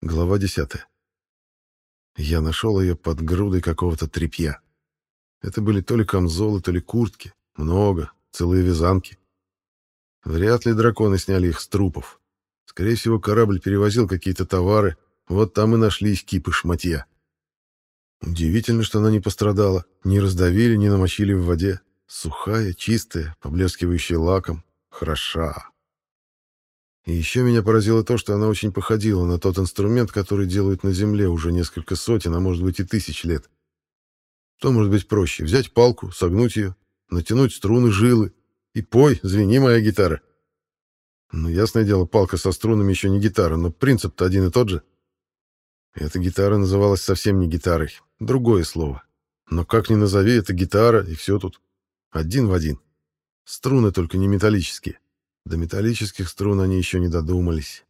Глава 10. Я нашел ее под грудой какого-то тряпья. Это были то ли камзолы, то ли куртки. Много, целые вязанки. Вряд ли драконы сняли их с трупов. Скорее всего, корабль перевозил какие-то товары. Вот там и нашлись кипы шматья. Удивительно, что она не пострадала. Не раздавили, не намочили в воде. Сухая, чистая, поблескивающая лаком. Хороша. И еще меня поразило то, что она очень походила на тот инструмент, который делают на Земле уже несколько сотен, а может быть и тысяч лет. Что может быть проще? Взять палку, согнуть ее, натянуть струны, жилы и пой, звени моя гитара. Ну, ясное дело, палка со струнами еще не гитара, но принцип-то один и тот же. Эта гитара называлась совсем не гитарой, другое слово. Но как ни назови, это гитара, и все тут. Один в один. Струны только не металлические. До металлических струн они еще не додумались.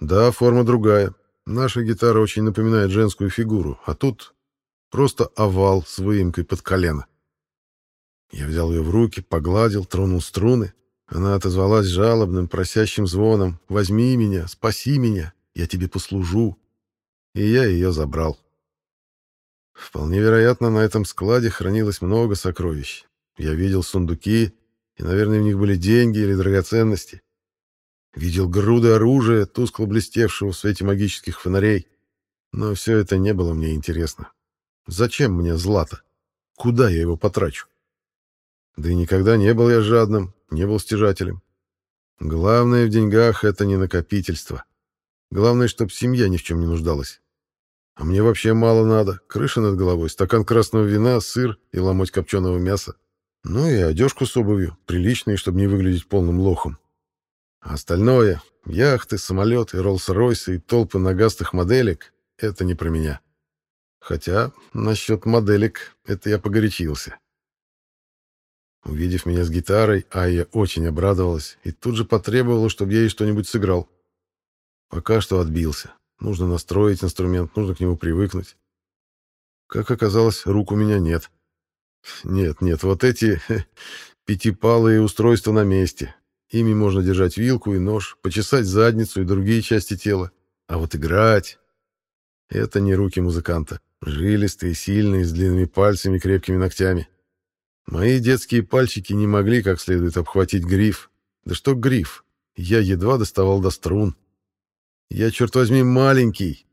Да, форма другая. Наша гитара очень напоминает женскую фигуру, а тут просто овал с выемкой под колено. Я взял ее в руки, погладил, тронул струны. Она отозвалась жалобным, просящим звоном «Возьми меня, спаси меня, я тебе послужу». И я ее забрал. Вполне вероятно, на этом складе хранилось много сокровищ. Я видел сундуки, и, наверное, в них были деньги или драгоценности. Видел груды оружия, тускло блестевшего в свете магических фонарей. Но все это не было мне интересно. Зачем мне злато? Куда я его потрачу? Да и никогда не был я жадным, не был стяжателем. Главное в деньгах — это не накопительство. Главное, чтобы семья ни в чем не нуждалась. А мне вообще мало надо. Крыша над головой, стакан красного вина, сыр и ломоть копченого мяса. Ну и одежку с обувью, приличные, чтобы не выглядеть полным лохом. А остальное — яхты, самолеты, Роллс-Ройсы и толпы нагастых моделек — это не про меня. Хотя насчет моделек это я погорячился. Увидев меня с гитарой, Айя очень обрадовалась и тут же потребовала, чтобы я ей что-нибудь сыграл. Пока что отбился. Нужно настроить инструмент, нужно к нему привыкнуть. Как оказалось, рук у меня нет. Нет, нет, вот эти пятипалые устройства на месте. Ими можно держать вилку и нож, почесать задницу и другие части тела. А вот играть — это не руки музыканта. Жилистые, сильные, с длинными пальцами и крепкими ногтями. Мои детские пальчики не могли как следует обхватить гриф. Да что гриф? Я едва доставал до струн. Я, черт возьми, маленький,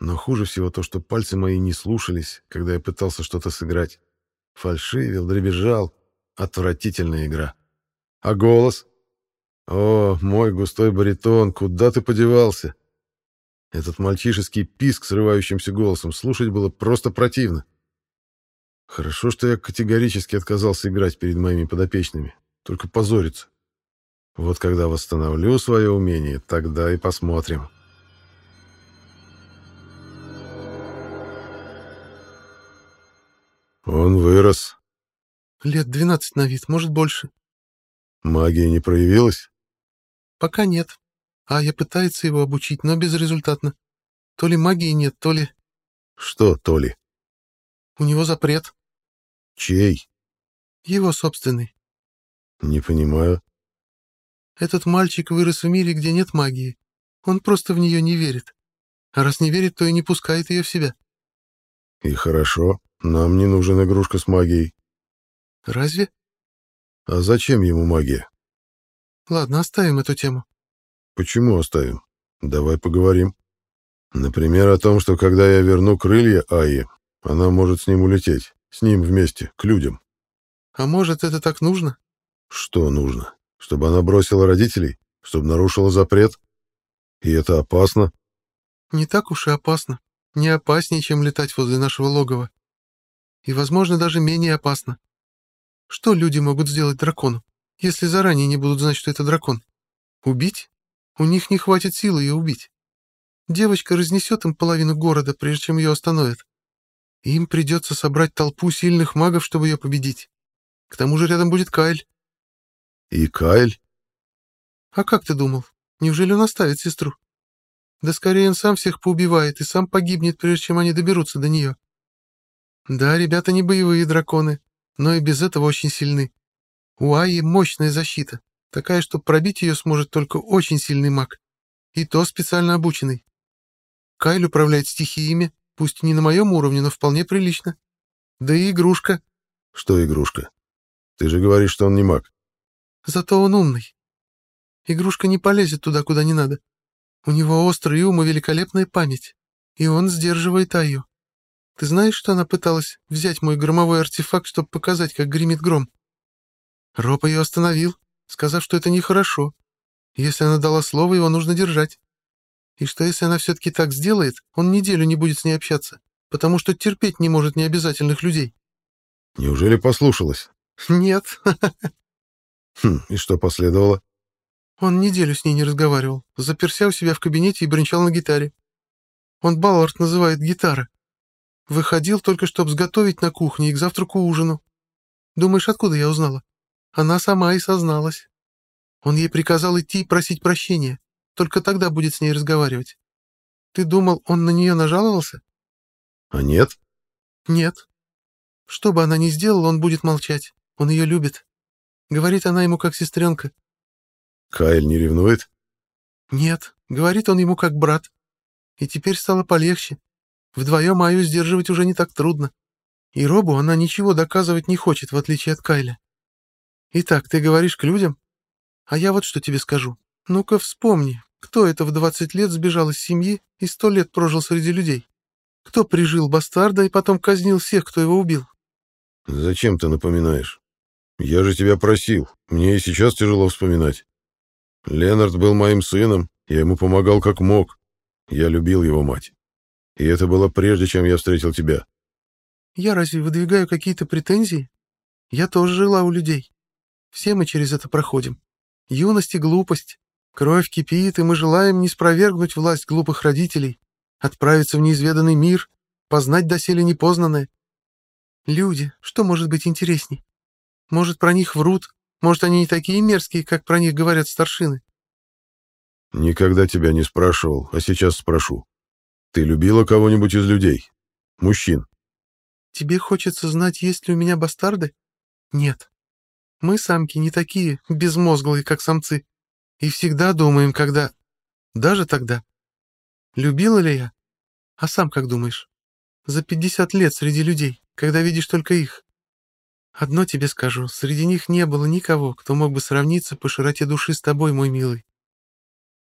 но хуже всего то, что пальцы мои не слушались, когда я пытался что-то сыграть. Фальшивил, дребезжал. Отвратительная игра. А голос? О, мой густой баритон, куда ты подевался? Этот мальчишеский писк срывающимся голосом слушать было просто противно. Хорошо, что я категорически отказался играть перед моими подопечными. Только позориться. Вот когда восстановлю свое умение, тогда и посмотрим. Он вырос. Лет двенадцать на вид, может, больше. Магия не проявилась? Пока нет. А я пытается его обучить, но безрезультатно. То ли магии нет, то ли... Что то ли? У него запрет. Чей? Его собственный. Не понимаю. Этот мальчик вырос в мире, где нет магии. Он просто в нее не верит. А раз не верит, то и не пускает ее в себя. И хорошо. Нам не нужен игрушка с магией. Разве? А зачем ему магия? Ладно, оставим эту тему. Почему оставим? Давай поговорим. Например, о том, что когда я верну крылья Айе, она может с ним улететь. С ним вместе, к людям. А может, это так нужно? Что нужно? Чтобы она бросила родителей? Чтобы нарушила запрет? И это опасно? Не так уж и опасно. Не опаснее, чем летать возле нашего логова и, возможно, даже менее опасно. Что люди могут сделать дракону, если заранее не будут знать, что это дракон? Убить? У них не хватит силы ее убить. Девочка разнесет им половину города, прежде чем ее остановят. Им придется собрать толпу сильных магов, чтобы ее победить. К тому же рядом будет Кайль. И Кайль? А как ты думал? Неужели он оставит сестру? Да скорее он сам всех поубивает и сам погибнет, прежде чем они доберутся до нее. Да, ребята не боевые драконы, но и без этого очень сильны. У Аи мощная защита, такая, что пробить ее сможет только очень сильный маг. и то специально обученный. Кайль управляет стихиями, пусть не на моем уровне, но вполне прилично. Да и игрушка. Что игрушка? Ты же говоришь, что он не маг. Зато он умный. Игрушка не полезет туда, куда не надо. У него острый ум и великолепная память, и он сдерживает Айю. Ты знаешь, что она пыталась взять мой громовой артефакт, чтобы показать, как гремит гром? Роб ее остановил, сказав, что это нехорошо. Если она дала слово, его нужно держать. И что если она все-таки так сделает, он неделю не будет с ней общаться, потому что терпеть не может необязательных людей. Неужели послушалась? Нет. Хм, и что последовало? Он неделю с ней не разговаривал, заперся у себя в кабинете и бренчал на гитаре. Он Баллард называет гитара. Выходил только, чтобы сготовить на кухне и к завтраку ужину. Думаешь, откуда я узнала? Она сама и созналась. Он ей приказал идти и просить прощения. Только тогда будет с ней разговаривать. Ты думал, он на нее нажаловался? А нет? Нет. Что бы она ни сделала, он будет молчать. Он ее любит. Говорит она ему как сестренка. Кайл не ревнует? Нет, говорит он ему как брат. И теперь стало полегче. Вдвоем Аю сдерживать уже не так трудно. И Робу она ничего доказывать не хочет, в отличие от Кайля. Итак, ты говоришь к людям? А я вот что тебе скажу. Ну-ка вспомни, кто это в 20 лет сбежал из семьи и сто лет прожил среди людей? Кто прижил бастарда и потом казнил всех, кто его убил? Зачем ты напоминаешь? Я же тебя просил. Мне и сейчас тяжело вспоминать. Ленард был моим сыном, я ему помогал как мог. Я любил его мать. И это было прежде, чем я встретил тебя. Я разве выдвигаю какие-то претензии? Я тоже жила у людей. Все мы через это проходим. Юность и глупость. Кровь кипит, и мы желаем не спровергнуть власть глупых родителей, отправиться в неизведанный мир, познать доселе непознанное. Люди, что может быть интересней? Может, про них врут, может, они не такие мерзкие, как про них говорят старшины. Никогда тебя не спрашивал, а сейчас спрошу. Ты любила кого-нибудь из людей? Мужчин? Тебе хочется знать, есть ли у меня бастарды? Нет. Мы, самки, не такие безмозглые, как самцы. И всегда думаем, когда... Даже тогда. Любила ли я? А сам как думаешь? За пятьдесят лет среди людей, когда видишь только их. Одно тебе скажу, среди них не было никого, кто мог бы сравниться по широте души с тобой, мой милый.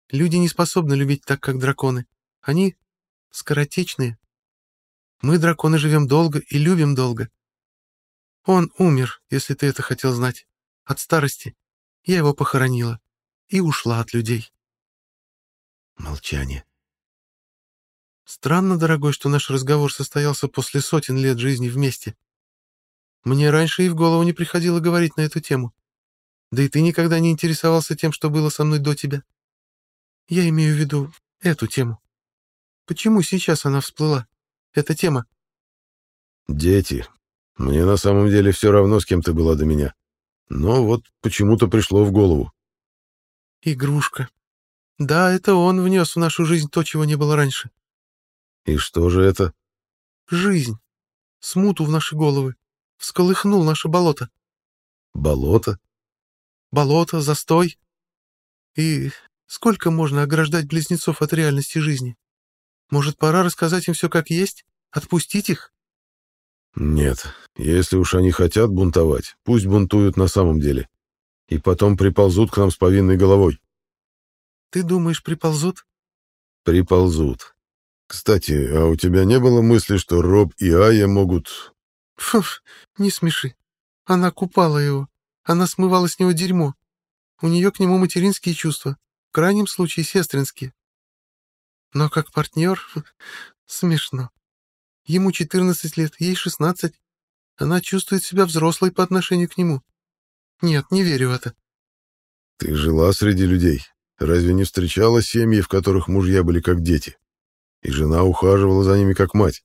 Люди не способны любить так, как драконы. Они скоротечные. Мы, драконы, живем долго и любим долго. Он умер, если ты это хотел знать. От старости. Я его похоронила. И ушла от людей. Молчание. Странно, дорогой, что наш разговор состоялся после сотен лет жизни вместе. Мне раньше и в голову не приходило говорить на эту тему. Да и ты никогда не интересовался тем, что было со мной до тебя. Я имею в виду эту тему. Почему сейчас она всплыла? Эта тема. Дети. Мне на самом деле все равно, с кем ты была до меня. Но вот почему-то пришло в голову. Игрушка. Да, это он внес в нашу жизнь то, чего не было раньше. И что же это? Жизнь. Смуту в наши головы. Всколыхнул наше болото. Болото? Болото, застой. И сколько можно ограждать близнецов от реальности жизни? Может, пора рассказать им все как есть? Отпустить их? Нет, если уж они хотят бунтовать, пусть бунтуют на самом деле. И потом приползут к нам с повинной головой. Ты думаешь, приползут? Приползут. Кстати, а у тебя не было мысли, что Роб и Ая могут... Фу, не смеши. Она купала его. Она смывала с него дерьмо. У нее к нему материнские чувства. В крайнем случае сестринские. Но как партнер... Смешно. Ему 14 лет, ей 16. Она чувствует себя взрослой по отношению к нему. Нет, не верю в это. Ты жила среди людей. Разве не встречала семьи, в которых мужья были как дети? И жена ухаживала за ними как мать.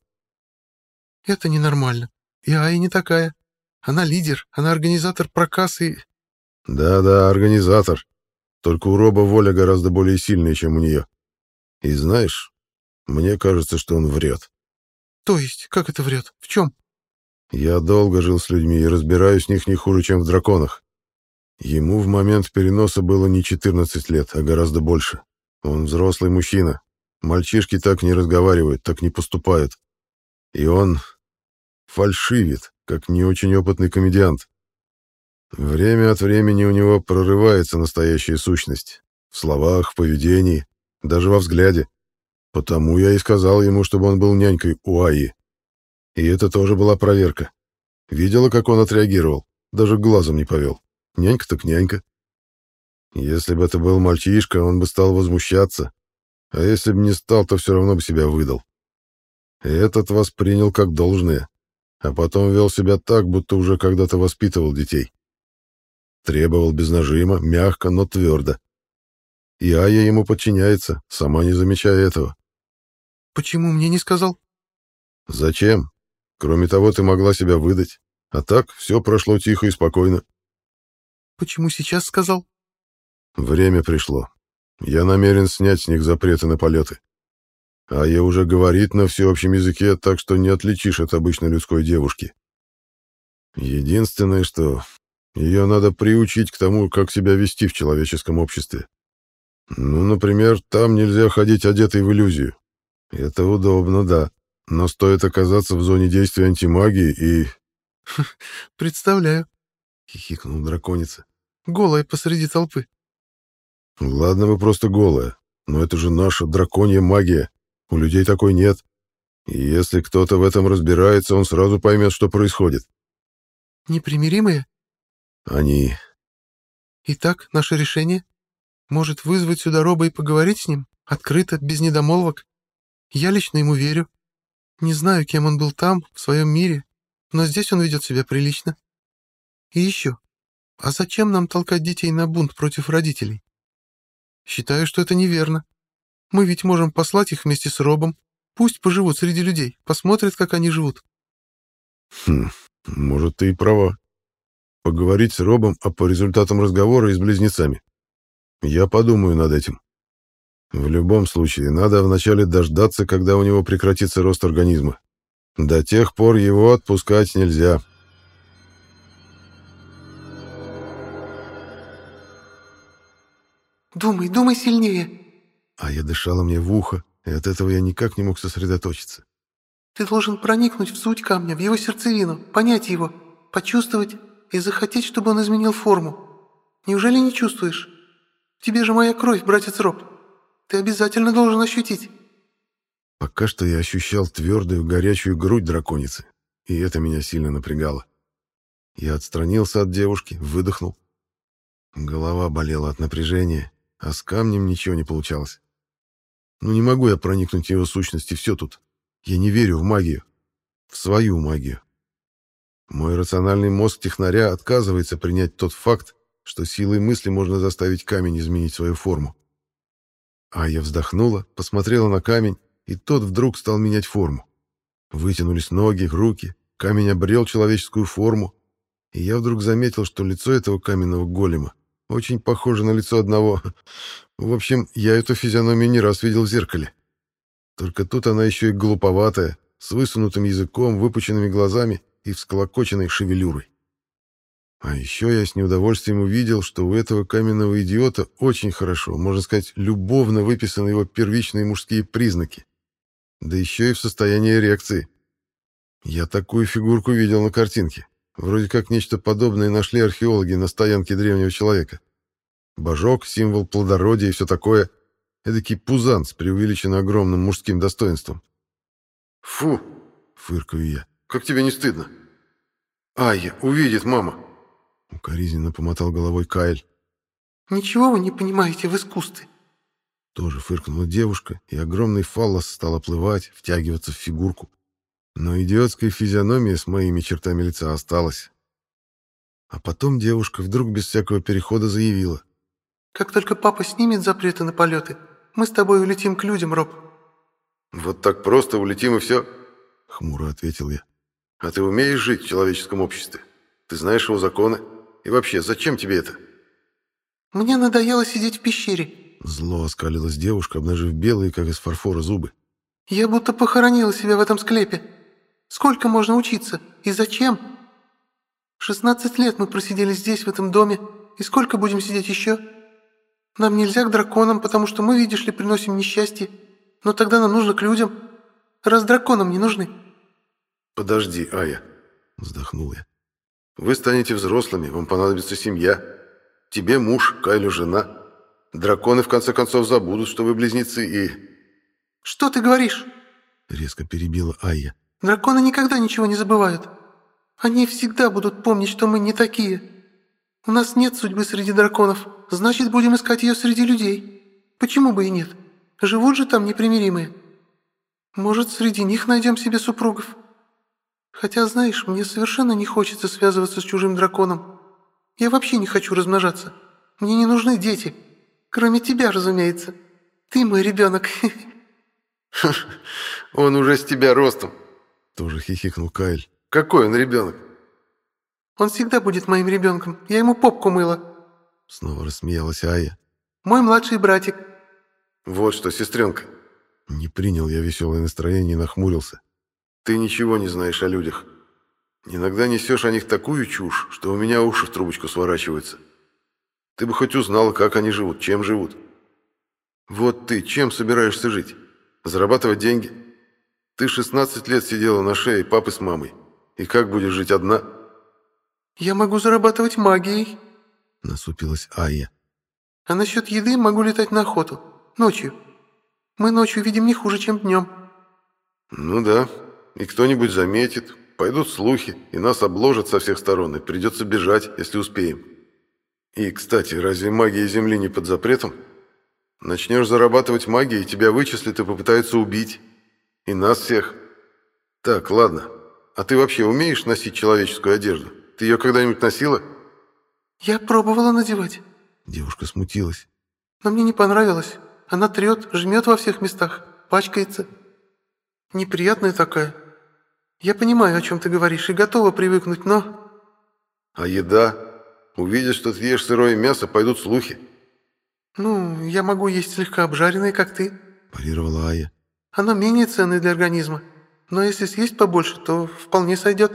Это ненормально. И Ая не такая. Она лидер, она организатор проказ и... Да-да, организатор. Только у Роба воля гораздо более сильная, чем у нее. И знаешь, мне кажется, что он врет. То есть, как это врет? В чем? Я долго жил с людьми и разбираюсь в них не хуже, чем в драконах. Ему в момент переноса было не 14 лет, а гораздо больше. Он взрослый мужчина. Мальчишки так не разговаривают, так не поступают. И он фальшивит, как не очень опытный комедиант. Время от времени у него прорывается настоящая сущность. В словах, в поведении, даже во взгляде. Потому я и сказал ему, чтобы он был нянькой у Аи. И это тоже была проверка. Видела, как он отреагировал? Даже глазом не повел. Нянька так нянька. Если бы это был мальчишка, он бы стал возмущаться. А если бы не стал, то все равно бы себя выдал. Этот воспринял как должное, а потом вел себя так, будто уже когда-то воспитывал детей. Требовал без нажима, мягко, но твердо. И Ая ему подчиняется, сама не замечая этого. «Почему мне не сказал?» «Зачем? Кроме того, ты могла себя выдать. А так все прошло тихо и спокойно». «Почему сейчас сказал?» Время пришло. Я намерен снять с них запреты на полеты. А я уже говорит на всеобщем языке, так что не отличишь от обычной людской девушки. Единственное, что ее надо приучить к тому, как себя вести в человеческом обществе. Ну, например, там нельзя ходить одетой в иллюзию. Это удобно, да. Но стоит оказаться в зоне действия антимагии и... «Представляю», — хихикнул драконица. «Голая посреди толпы». Ладно вы просто голая, но это же наша драконья магия. У людей такой нет. И если кто-то в этом разбирается, он сразу поймет, что происходит. Непримиримые? Они. Итак, наше решение? Может, вызвать сюда Роба и поговорить с ним? Открыто, без недомолвок? Я лично ему верю. Не знаю, кем он был там, в своем мире, но здесь он ведет себя прилично. И еще. А зачем нам толкать детей на бунт против родителей? Считаю, что это неверно. Мы ведь можем послать их вместе с Робом. Пусть поживут среди людей, посмотрят, как они живут. Хм, может, ты и права. Поговорить с Робом, а по результатам разговора и с близнецами. Я подумаю над этим. В любом случае, надо вначале дождаться, когда у него прекратится рост организма. До тех пор его отпускать нельзя. «Думай, думай сильнее!» А я дышала мне в ухо, и от этого я никак не мог сосредоточиться. «Ты должен проникнуть в суть камня, в его сердцевину, понять его, почувствовать и захотеть, чтобы он изменил форму. Неужели не чувствуешь? Тебе же моя кровь, братец Роб. Ты обязательно должен ощутить». Пока что я ощущал твердую горячую грудь драконицы, и это меня сильно напрягало. Я отстранился от девушки, выдохнул. Голова болела от напряжения, а с камнем ничего не получалось. Ну не могу я проникнуть в его сущность, и все тут. Я не верю в магию. В свою магию. Мой рациональный мозг технаря отказывается принять тот факт, что силой мысли можно заставить камень изменить свою форму. А я вздохнула, посмотрела на камень, и тот вдруг стал менять форму. Вытянулись ноги, руки, камень обрел человеческую форму, и я вдруг заметил, что лицо этого каменного голема очень похоже на лицо одного. В общем, я эту физиономию не раз видел в зеркале. Только тут она еще и глуповатая, с высунутым языком, выпученными глазами и всколокоченной шевелюрой. А еще я с неудовольствием увидел, что у этого каменного идиота очень хорошо, можно сказать, любовно выписаны его первичные мужские признаки. Да еще и в состоянии эрекции. Я такую фигурку видел на картинке. Вроде как нечто подобное нашли археологи на стоянке древнего человека. Божок, символ плодородия и все такое. Эдакий пузан с преувеличенно огромным мужским достоинством. «Фу!» — фыркаю я. «Как тебе не стыдно?» «Ай, увидит мама!» Укоризненно помотал головой Кайль. «Ничего вы не понимаете в искусстве!» Тоже фыркнула девушка, и огромный фаллос стал оплывать, втягиваться в фигурку. Но идиотская физиономия с моими чертами лица осталась. А потом девушка вдруг без всякого перехода заявила. «Как только папа снимет запреты на полеты, мы с тобой улетим к людям, Роб». «Вот так просто улетим и все?» — хмуро ответил я. «А ты умеешь жить в человеческом обществе? Ты знаешь его законы? И вообще, зачем тебе это?» «Мне надоело сидеть в пещере». Зло оскалилась девушка, обнажив белые, как из фарфора, зубы. «Я будто похоронила себя в этом склепе. Сколько можно учиться? И зачем? Шестнадцать лет мы просидели здесь, в этом доме. И сколько будем сидеть еще? Нам нельзя к драконам, потому что мы, видишь ли, приносим несчастье. Но тогда нам нужно к людям, раз драконам не нужны». «Подожди, Ая», — вздохнул я. «Вы станете взрослыми, вам понадобится семья. Тебе муж, Кайлю жена. Драконы, в конце концов, забудут, что вы близнецы и...» «Что ты говоришь?» — резко перебила Айя. «Драконы никогда ничего не забывают. Они всегда будут помнить, что мы не такие. У нас нет судьбы среди драконов, значит, будем искать ее среди людей. Почему бы и нет? Живут же там непримиримые. Может, среди них найдем себе супругов? Хотя, знаешь, мне совершенно не хочется связываться с чужим драконом. Я вообще не хочу размножаться. Мне не нужны дети. Кроме тебя, разумеется. Ты мой ребенок. Он уже с тебя ростом. Тоже хихикнул Кайль. Какой он ребенок? Он всегда будет моим ребенком. Я ему попку мыла. Снова рассмеялась Ая. Мой младший братик. Вот что, сестренка. Не принял я веселое настроение и нахмурился. Ты ничего не знаешь о людях. Иногда несешь о них такую чушь, что у меня уши в трубочку сворачиваются. Ты бы хоть узнала, как они живут, чем живут. Вот ты чем собираешься жить? Зарабатывать деньги? Ты 16 лет сидела на шее папы с мамой. И как будешь жить одна? Я могу зарабатывать магией, насупилась Айя. А насчет еды могу летать на охоту. Ночью. Мы ночью видим не хуже, чем днем. Ну да. И кто-нибудь заметит, пойдут слухи, и нас обложат со всех сторон, и придется бежать, если успеем. И, кстати, разве магия Земли не под запретом? Начнешь зарабатывать магией, и тебя вычислят и попытаются убить. И нас всех. Так, ладно. А ты вообще умеешь носить человеческую одежду? Ты ее когда-нибудь носила? Я пробовала надевать. Девушка смутилась. Но мне не понравилось. Она трет, жмет во всех местах, пачкается. Неприятная такая. Я понимаю, о чем ты говоришь, и готова привыкнуть, но... А еда? Увидят, что ты ешь сырое мясо, пойдут слухи. Ну, я могу есть слегка обжаренное, как ты. Парировала Ая. Оно менее ценное для организма. Но если съесть побольше, то вполне сойдет.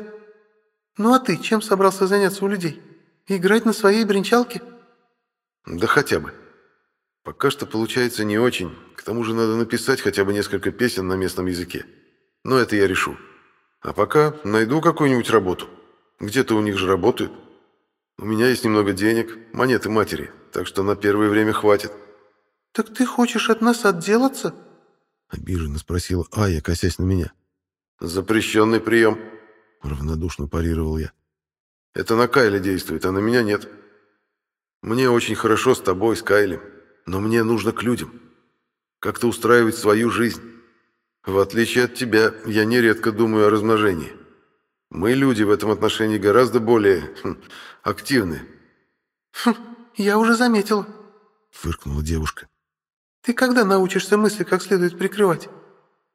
Ну а ты чем собрался заняться у людей? Играть на своей бренчалке? Да хотя бы. Пока что получается не очень. К тому же надо написать хотя бы несколько песен на местном языке. Но это я решу. А пока найду какую-нибудь работу. Где-то у них же работают. У меня есть немного денег, монеты матери, так что на первое время хватит. «Так ты хочешь от нас отделаться?» Обиженно спросила Ая, косясь на меня. «Запрещенный прием», — равнодушно парировал я. «Это на Кайле действует, а на меня нет. Мне очень хорошо с тобой, с Кайлем, но мне нужно к людям. Как-то устраивать свою жизнь. В отличие от тебя, я нередко думаю о размножении. Мы, люди, в этом отношении гораздо более хм, активны». «Хм, я уже заметила», — фыркнула девушка. «Ты когда научишься мысли как следует прикрывать?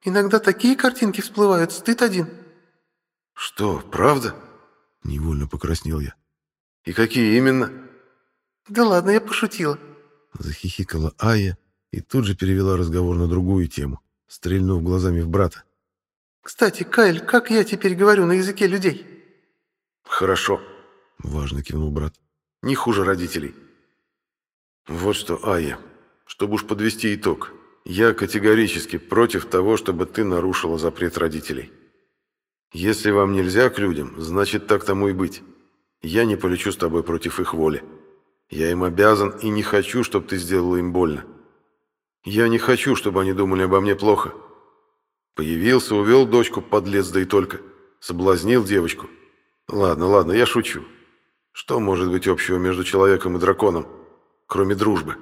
Иногда такие картинки всплывают, стыд один». «Что, правда?» — невольно покраснел я. «И какие именно?» «Да ладно, я пошутила», — захихикала Ая и тут же перевела разговор на другую тему, стрельнув глазами в брата. «Кстати, Кайль, как я теперь говорю на языке людей?» «Хорошо», — важно кивнул брат. «Не хуже родителей». «Вот что, Ая, чтобы уж подвести итог, я категорически против того, чтобы ты нарушила запрет родителей. Если вам нельзя к людям, значит так тому и быть. Я не полечу с тобой против их воли. Я им обязан и не хочу, чтобы ты сделала им больно. Я не хочу, чтобы они думали обо мне плохо. Появился, увел дочку, подлец, да и только. Соблазнил девочку. Ладно, ладно, я шучу. Что может быть общего между человеком и драконом, кроме дружбы?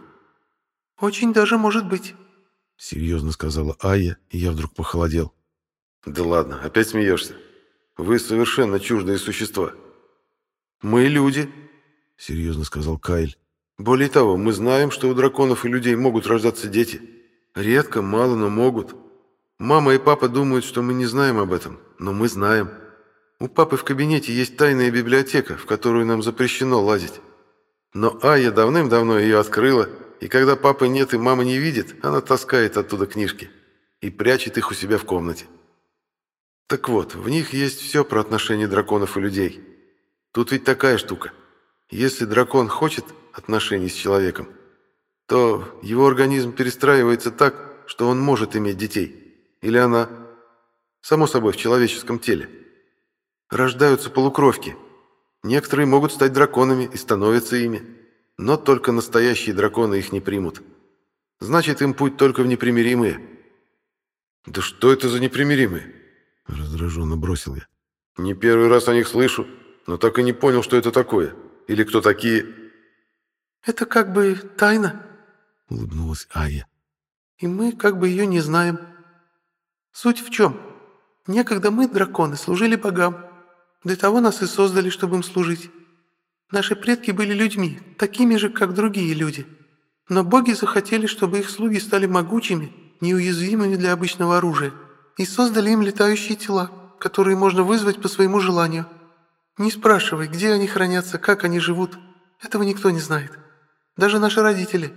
«Очень даже может быть», — серьезно сказала Ая, и я вдруг похолодел. «Да ладно, опять смеешься. Вы совершенно чуждые существа». «Мы люди», — серьезно сказал Кайл. «Более того, мы знаем, что у драконов и людей могут рождаться дети. Редко, мало, но могут. Мама и папа думают, что мы не знаем об этом, но мы знаем. У папы в кабинете есть тайная библиотека, в которую нам запрещено лазить. Но Ая давным-давно ее открыла, и когда папы нет и мама не видит, она таскает оттуда книжки и прячет их у себя в комнате. Так вот, в них есть все про отношения драконов и людей. Тут ведь такая штука. Если дракон хочет отношений с человеком, то его организм перестраивается так, что он может иметь детей. Или она. Само собой, в человеческом теле. Рождаются полукровки. Некоторые могут стать драконами и становятся ими. Но только настоящие драконы их не примут. Значит, им путь только в непримиримые. «Да что это за непримиримые?» Раздраженно бросил я. «Не первый раз о них слышу, но так и не понял, что это такое. Или кто такие?» «Это как бы тайна», — улыбнулась Ая. «И мы как бы ее не знаем. Суть в чем? Некогда мы, драконы, служили богам. Для того нас и создали, чтобы им служить. Наши предки были людьми, такими же, как другие люди. Но боги захотели, чтобы их слуги стали могучими, неуязвимыми для обычного оружия, и создали им летающие тела, которые можно вызвать по своему желанию. Не спрашивай, где они хранятся, как они живут. Этого никто не знает. Даже наши родители.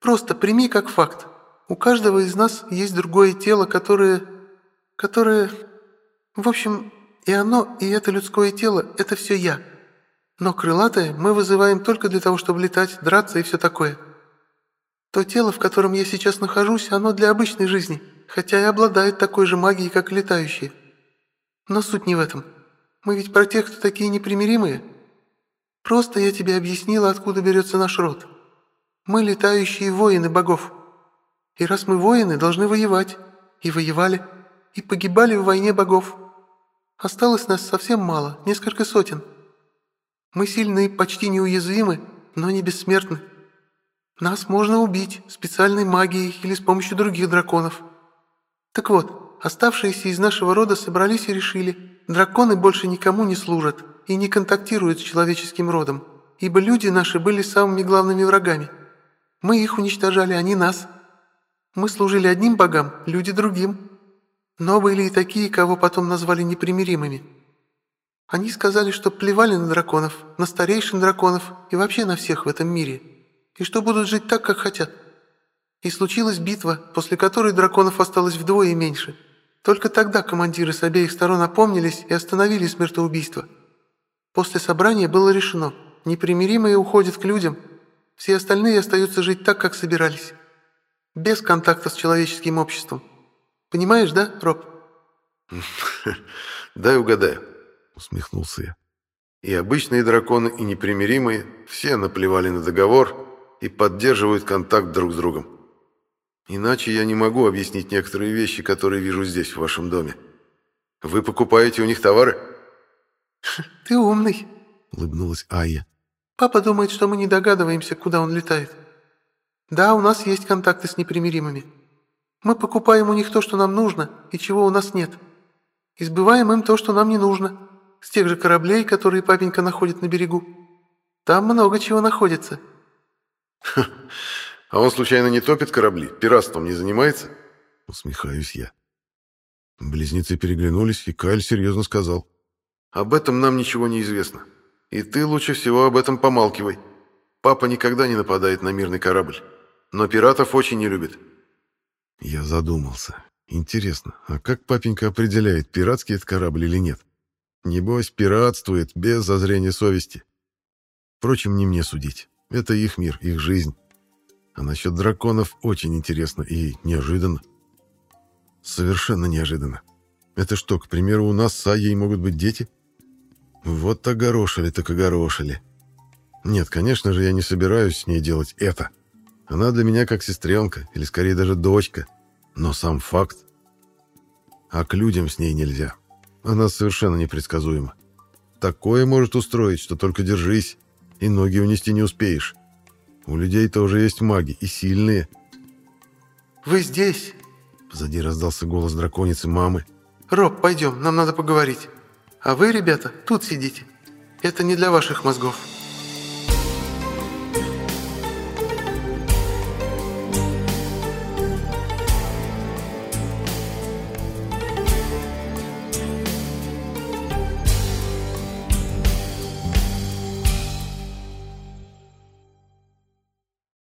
Просто прими как факт. У каждого из нас есть другое тело, которое... которое... В общем, и оно, и это людское тело — это все я. Но крылатое мы вызываем только для того, чтобы летать, драться и все такое. То тело, в котором я сейчас нахожусь, оно для обычной жизни, хотя и обладает такой же магией, как летающие. Но суть не в этом. Мы ведь про тех, кто такие непримиримые. Просто я тебе объяснила, откуда берется наш род. Мы летающие воины богов. И раз мы воины, должны воевать. И воевали. И погибали в войне богов. Осталось нас совсем мало, несколько сотен. Мы сильны, почти неуязвимы, но не бессмертны. Нас можно убить специальной магией или с помощью других драконов. Так вот, оставшиеся из нашего рода собрались и решили, драконы больше никому не служат и не контактируют с человеческим родом, ибо люди наши были самыми главными врагами. Мы их уничтожали, они нас. Мы служили одним богам, люди другим. Но были и такие, кого потом назвали непримиримыми. Они сказали, что плевали на драконов, на старейшин драконов и вообще на всех в этом мире – и что будут жить так, как хотят. И случилась битва, после которой драконов осталось вдвое меньше. Только тогда командиры с обеих сторон опомнились и остановили смертоубийство. После собрания было решено, непримиримые уходят к людям, все остальные остаются жить так, как собирались. Без контакта с человеческим обществом. Понимаешь, да, Роб? «Дай угадаю», — усмехнулся я. «И обычные драконы, и непримиримые все наплевали на договор и поддерживают контакт друг с другом. Иначе я не могу объяснить некоторые вещи, которые вижу здесь, в вашем доме. Вы покупаете у них товары? Ты умный, улыбнулась Айя. Папа думает, что мы не догадываемся, куда он летает. Да, у нас есть контакты с непримиримыми. Мы покупаем у них то, что нам нужно, и чего у нас нет. Избываем им то, что нам не нужно, с тех же кораблей, которые папенька находит на берегу. Там много чего находится. А он случайно не топит корабли? Пиратством не занимается? Усмехаюсь я. Близнецы переглянулись, и Кайль серьезно сказал. Об этом нам ничего не известно. И ты лучше всего об этом помалкивай. Папа никогда не нападает на мирный корабль. Но пиратов очень не любит. Я задумался. Интересно, а как папенька определяет, пиратский это корабль или нет? Небось, пиратствует без зазрения совести. Впрочем, не мне судить. Это их мир, их жизнь. А насчет драконов очень интересно и неожиданно. Совершенно неожиданно. Это что, к примеру, у нас с Айей могут быть дети? Вот огорошили так огорошили. Нет, конечно же, я не собираюсь с ней делать это. Она для меня как сестренка, или скорее даже дочка. Но сам факт. А к людям с ней нельзя. Она совершенно непредсказуема. Такое может устроить, что только держись и ноги унести не успеешь. У людей тоже есть маги, и сильные. «Вы здесь?» Позади раздался голос драконицы мамы. «Роб, пойдем, нам надо поговорить. А вы, ребята, тут сидите. Это не для ваших мозгов».